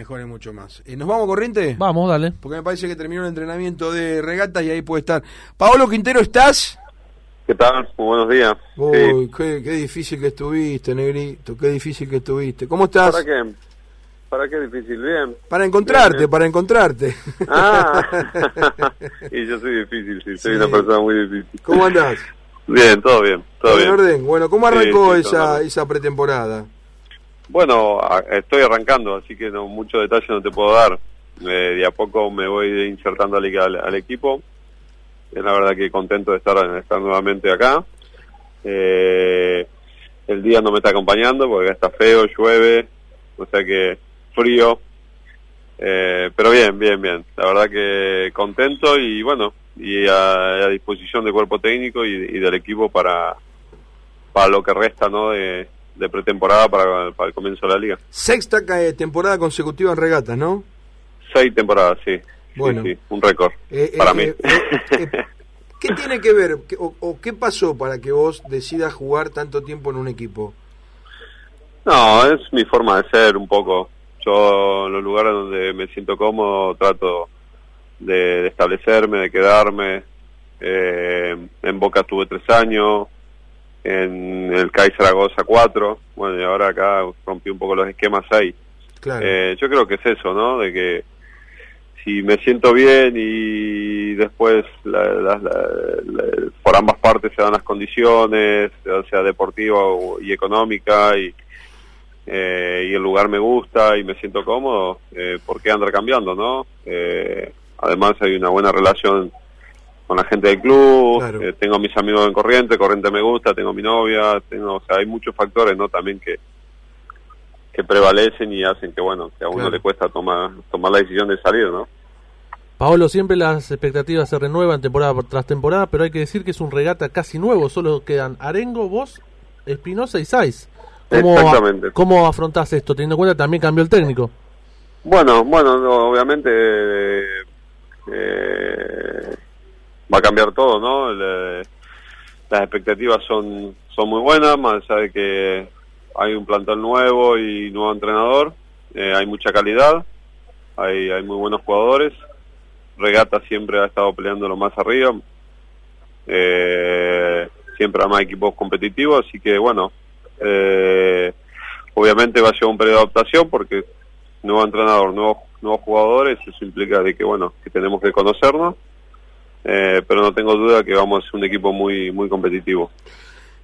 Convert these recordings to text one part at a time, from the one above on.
mejore mucho más. Eh, ¿Nos vamos corriente? Vamos, dale. Porque me parece que terminó el entrenamiento de regatas y ahí puede estar. Paolo Quintero, ¿estás? ¿Qué tal? Muy buenos días. Uy, Sí. qué, qué difícil que estuviste, negrito, qué difícil que estuviste. ¿Cómo estás? ¿Para qué? ¿Para qué difícil? Bien. Para encontrarte, Bien, para encontrarte. Ah, y yo soy difícil, sí, soy Sí. una persona muy difícil. ¿Cómo andás? Bien, todo bien, todo ¿En bien. orden? Bueno, ¿cómo arrancó sí, todo esa, esa pretemporada? Bueno, estoy arrancando, así que no mucho detalle no te puedo dar. Eh, de a poco me voy insertando al, al, equipo. Es la verdad que contento de estar, estar nuevamente acá. Eh, el día no me está acompañando porque está feo, llueve, o sea que frío. Eh, pero bien, bien, bien. La verdad que contento y bueno, y a, a disposición del cuerpo técnico y, y del equipo para, para lo que resta ¿no? de, de pretemporada para, para el comienzo de la liga. Sexta eh, temporada consecutiva en regatas, ¿no? Seis temporadas, sí. Bueno. sí, un récord Eh, para eh, mí. eh, eh, eh, ¿Qué tiene que ver ¿Qué- o, o qué pasó para que vos decidas jugar tanto tiempo en un equipo? No, es mi forma de ser un poco. Yo en los lugares donde me siento cómodo trato de, de establecerme, de quedarme. Eh, en Boca tuve tres años, en el CAI Zaragoza cuatro, bueno, y ahora acá rompí un poco los esquemas ahí. Claro. Eh, yo creo que es eso, ¿no? De que si me siento bien y después la- la- la- por ambas partes se dan las condiciones, sea, deportiva y económica, y, eh, y el lugar me gusta y me siento cómodo, eh, ¿por qué andar cambiando, no? Eh, además hay una buena relación con la gente del club, Claro. eh, tengo mis amigos en Corriente, Corriente me gusta, tengo mi novia, tengo, o sea, hay muchos factores, ¿no? También que que prevalecen y hacen que bueno que a uno Claro. le cuesta tomar tomar la decisión de salir no Paolo, siempre las expectativas se renuevan temporada por- tras temporada, pero hay que decir que es un regata casi nuevo. Solo quedan Arengo, vos, Espinosa y Saiz. ¿Cómo, Exactamente. ¿Cómo afrontás esto? Teniendo en cuenta que también cambió el técnico. bueno bueno no, obviamente eh, eh, va a cambiar todo no El, eh, las expectativas son son muy buenas más allá de que hay un plantel nuevo y nuevo entrenador eh, hay mucha calidad hay hay muy buenos jugadores regata siempre ha estado peleando lo más arriba eh, siempre más equipos competitivos así que bueno eh, obviamente va a llevar un periodo de adaptación porque nuevo entrenador, nuevos, nuevos jugadores, eso implica de que bueno, que tenemos que conocernos, eh, pero no tengo duda que vamos a ser un equipo muy muy competitivo.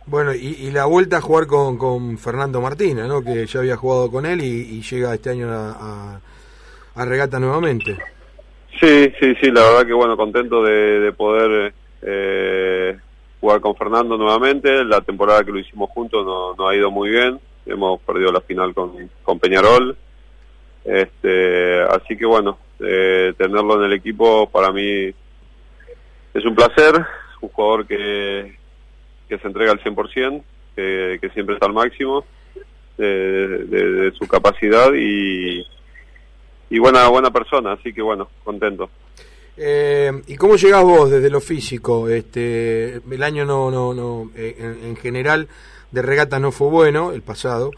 Bueno, y, y la vuelta a jugar con, con Fernando Martínez, ¿no? Que ya había jugado con él y, y llega este año a, a, a regata nuevamente. Sí, sí, sí, la verdad que bueno, contento de, de poder eh, jugar con Fernando nuevamente. La temporada que lo hicimos juntos no, no ha ido muy bien, hemos perdido la final con, con Peñarol. Este, así que bueno, eh, tenerlo en el equipo para mí es un placer, un jugador que, que se entrega al 100%, que, que siempre está al máximo de, de- de su capacidad y, y buena buena persona, así que bueno, contento. Eh, ¿Y cómo llegás vos desde lo físico? Este, el año no, no, no, eh, en, en general de regata no fue bueno, el pasado.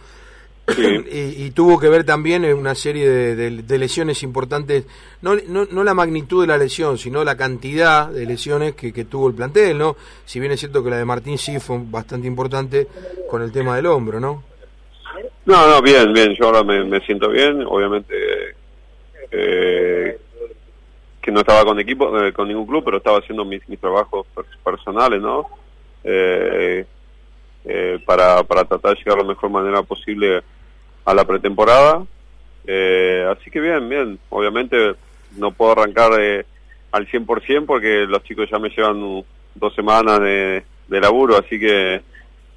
Sí. y, y tuvo que ver también una serie de, de- de lesiones importantes, no, no, no la magnitud de la lesión, sino la cantidad de lesiones que, que tuvo el plantel, ¿no? Si bien es cierto que la de Martín sí fue bastante importante con el tema del hombro, ¿no? No, no, bien, bien, yo ahora me, me siento bien, obviamente eh, que no estaba con equipo, eh, con ningún club, pero estaba haciendo mis, mis trabajos per- personales, ¿no? Eh, eh, para, para tratar de llegar de la mejor manera posible a la pretemporada. Eh, así que bien, bien, obviamente no puedo arrancar eh, al 100% porque los chicos ya me llevan dos semanas de, de laburo, así que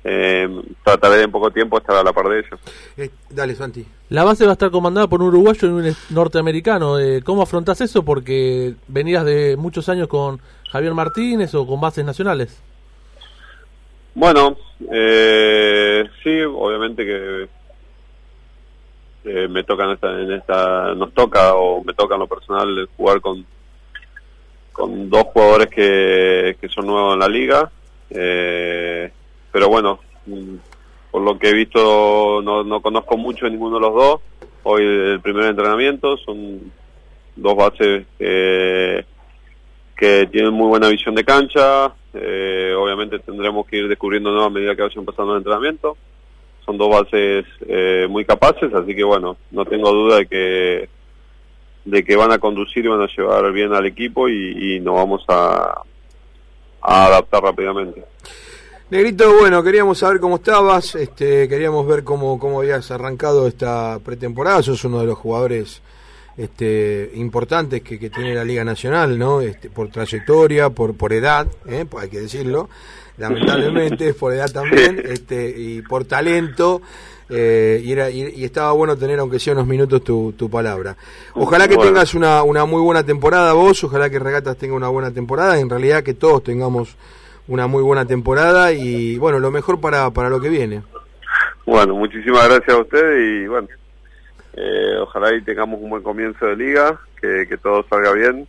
eh, trataré de en poco tiempo estar a la par de ellos. Eh, dale, Santi. La base va a estar comandada por un uruguayo y un norteamericano. Eh, ¿Cómo afrontás eso? Porque venías de muchos años con Javier Martínez o con bases nacionales. Bueno, eh, sí, obviamente que eh, me toca en esta, en esta, nos toca o me toca en lo personal jugar con con dos jugadores que, que son nuevos en la liga, eh, pero bueno, mm, por lo que he visto no, no conozco mucho a ninguno de los dos, hoy el primer entrenamiento, son dos bases eh, que tienen muy buena visión de cancha, eh, obviamente tendremos que ir descubriendo a medida que vayan pasando el entrenamiento, son dos bases eh, muy capaces, así que bueno, no tengo duda de que de que van a conducir y van a llevar bien al equipo y, nos vamos a, a adaptar rápidamente. Negrito, bueno, queríamos saber cómo estabas, este, queríamos ver cómo, cómo habías arrancado esta pretemporada, sos uno de los jugadores este, importantes que, que tiene la Liga Nacional, ¿no? Este, por trayectoria, por, por edad, ¿eh? Pues hay que decirlo, lamentablemente, por edad también, este, y por talento, eh, y, era, y, y, estaba bueno tener, aunque sea unos minutos, tu, tu palabra. Ojalá que bueno. tengas una, una muy buena temporada vos, ojalá que Regatas tenga una buena temporada, en realidad que todos tengamos una muy buena temporada y bueno, lo mejor para, para lo que viene. Bueno, muchísimas gracias a usted y bueno, eh, ojalá y tengamos un buen comienzo de liga, que, que todo salga bien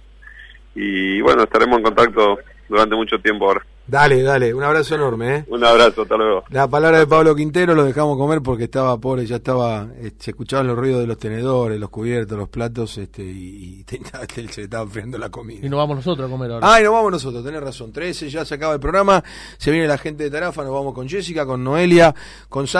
y bueno, estaremos en contacto durante mucho tiempo ahora. Dale, dale, un abrazo enorme. ¿eh? Un abrazo, hasta luego. La palabra de Pablo Quintero lo dejamos comer porque estaba pobre, ya estaba, eh, se escuchaban los ruidos de los tenedores, los cubiertos, los platos, este, y, y tenía, se le estaba enfriando la comida. Y nos vamos nosotros a comer ahora. Ah, y nos vamos nosotros, tenés razón. 13, ya se acaba el programa, se viene la gente de Tarafa, nos vamos con Jessica, con Noelia, con Sam.